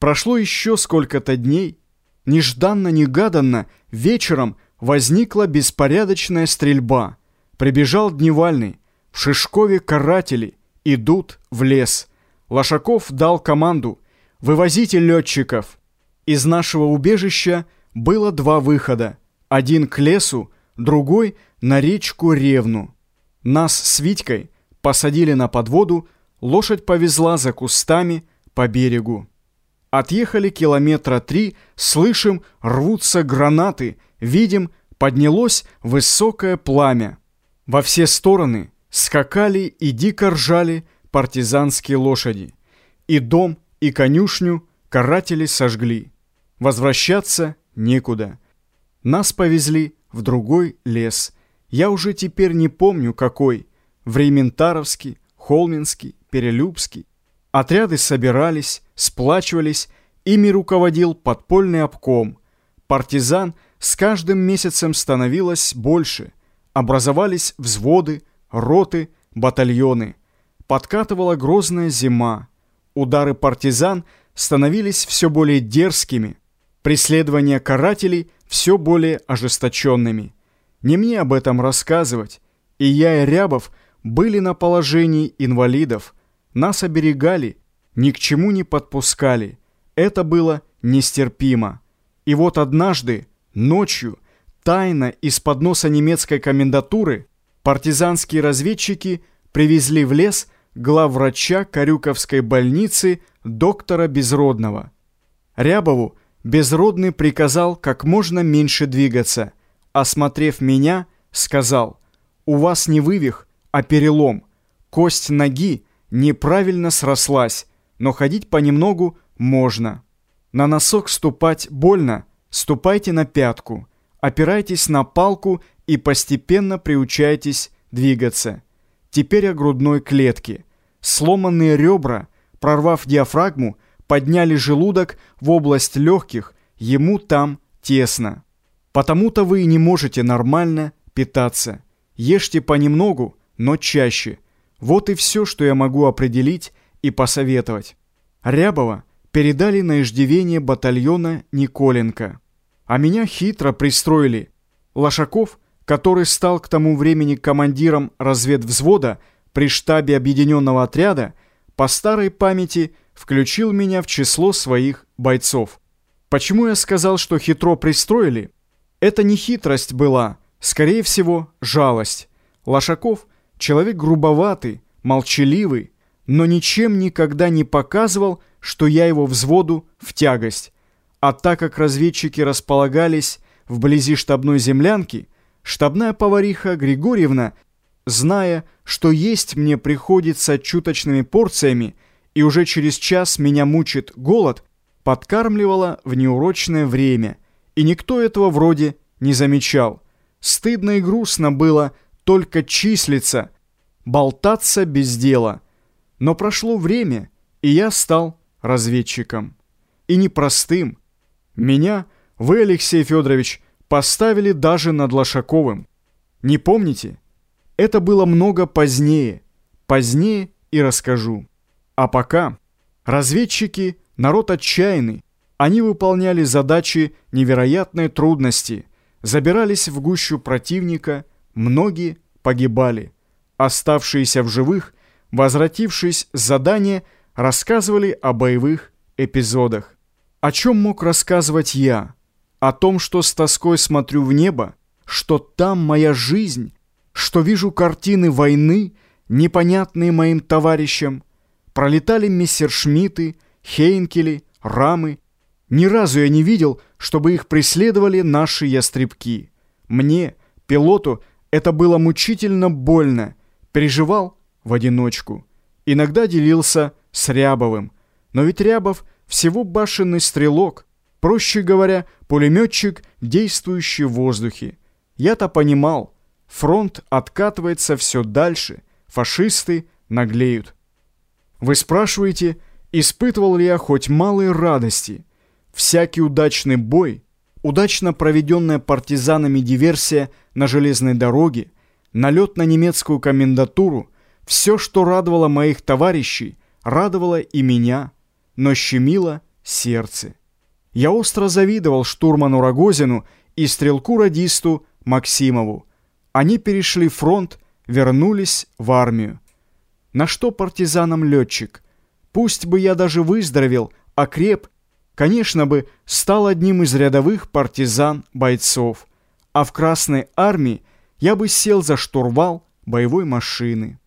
Прошло еще сколько-то дней. Нежданно-негаданно вечером возникла беспорядочная стрельба. Прибежал Дневальный. В Шишкове каратели идут в лес. Лошаков дал команду «Вывозите летчиков». Из нашего убежища было два выхода. Один к лесу, другой на речку Ревну. Нас с Витькой посадили на подводу, лошадь повезла за кустами по берегу. Отъехали километра три, слышим, рвутся гранаты, видим, поднялось высокое пламя. Во все стороны скакали и дико ржали партизанские лошади. И дом, и конюшню каратели сожгли. Возвращаться некуда. Нас повезли в другой лес. Я уже теперь не помню какой. Врементаровский, Холминский, Перелюбский. Отряды собирались, сплачивались, ими руководил подпольный обком. Партизан с каждым месяцем становилось больше. Образовались взводы, роты, батальоны. Подкатывала грозная зима. Удары партизан становились все более дерзкими. Преследования карателей все более ожесточенными. Не мне об этом рассказывать. И я, и Рябов были на положении инвалидов – нас оберегали, ни к чему не подпускали. Это было нестерпимо. И вот однажды, ночью, тайно из-под носа немецкой комендатуры, партизанские разведчики привезли в лес главврача Карюковской больницы доктора Безродного. Рябову Безродный приказал как можно меньше двигаться. Осмотрев меня, сказал, «У вас не вывих, а перелом. Кость ноги неправильно срослась, но ходить понемногу можно. На носок ступать больно, ступайте на пятку, опирайтесь на палку и постепенно приучайтесь двигаться. Теперь о грудной клетке. Сломанные ребра, прорвав диафрагму, подняли желудок в область легких, ему там тесно. Потому-то вы и не можете нормально питаться. Ешьте понемногу, но чаще – вот и все, что я могу определить и посоветовать. Рябова передали на иждивение батальона Николенко. А меня хитро пристроили. Лошаков, который стал к тому времени командиром разведвзвода при штабе объединенного отряда, по старой памяти включил меня в число своих бойцов. Почему я сказал, что хитро пристроили? Это не хитрость была, скорее всего, жалость. Лошаков Человек грубоватый, молчаливый, но ничем никогда не показывал, что я его взводу в тягость. А так как разведчики располагались вблизи штабной землянки, штабная повариха Григорьевна, зная, что есть мне приходится чуточными порциями, и уже через час меня мучит голод, подкармливала в неурочное время, и никто этого вроде не замечал. Стыдно и грустно было только числиться, болтаться без дела. Но прошло время, и я стал разведчиком. И непростым. Меня, вы, Алексей Федорович, поставили даже над Лошаковым. Не помните? Это было много позднее. Позднее и расскажу. А пока разведчики – народ отчаянный. Они выполняли задачи невероятной трудности, забирались в гущу противника – Многие погибали. Оставшиеся в живых, возвратившись с задания, рассказывали о боевых эпизодах. О чем мог рассказывать я? О том, что с тоской смотрю в небо, что там моя жизнь, что вижу картины войны, непонятные моим товарищам. Пролетали мессершмитты, Хейнкели, Рамы. Ни разу я не видел, чтобы их преследовали наши ястребки. Мне, пилоту, это было мучительно больно. Переживал в одиночку. Иногда делился с Рябовым. Но ведь Рябов всего башенный стрелок. Проще говоря, пулеметчик, действующий в воздухе. Я-то понимал. Фронт откатывается все дальше. Фашисты наглеют. Вы спрашиваете, испытывал ли я хоть малые радости? Всякий удачный бой — Удачно проведенная партизанами диверсия на железной дороге, налет на немецкую комендатуру, все, что радовало моих товарищей, радовало и меня, но щемило сердце. Я остро завидовал штурману Рогозину и стрелку-радисту Максимову. Они перешли фронт, вернулись в армию. На что партизанам летчик? Пусть бы я даже выздоровел, окреп, конечно бы стал одним из рядовых партизан-бойцов, а в Красной армии я бы сел за штурвал боевой машины.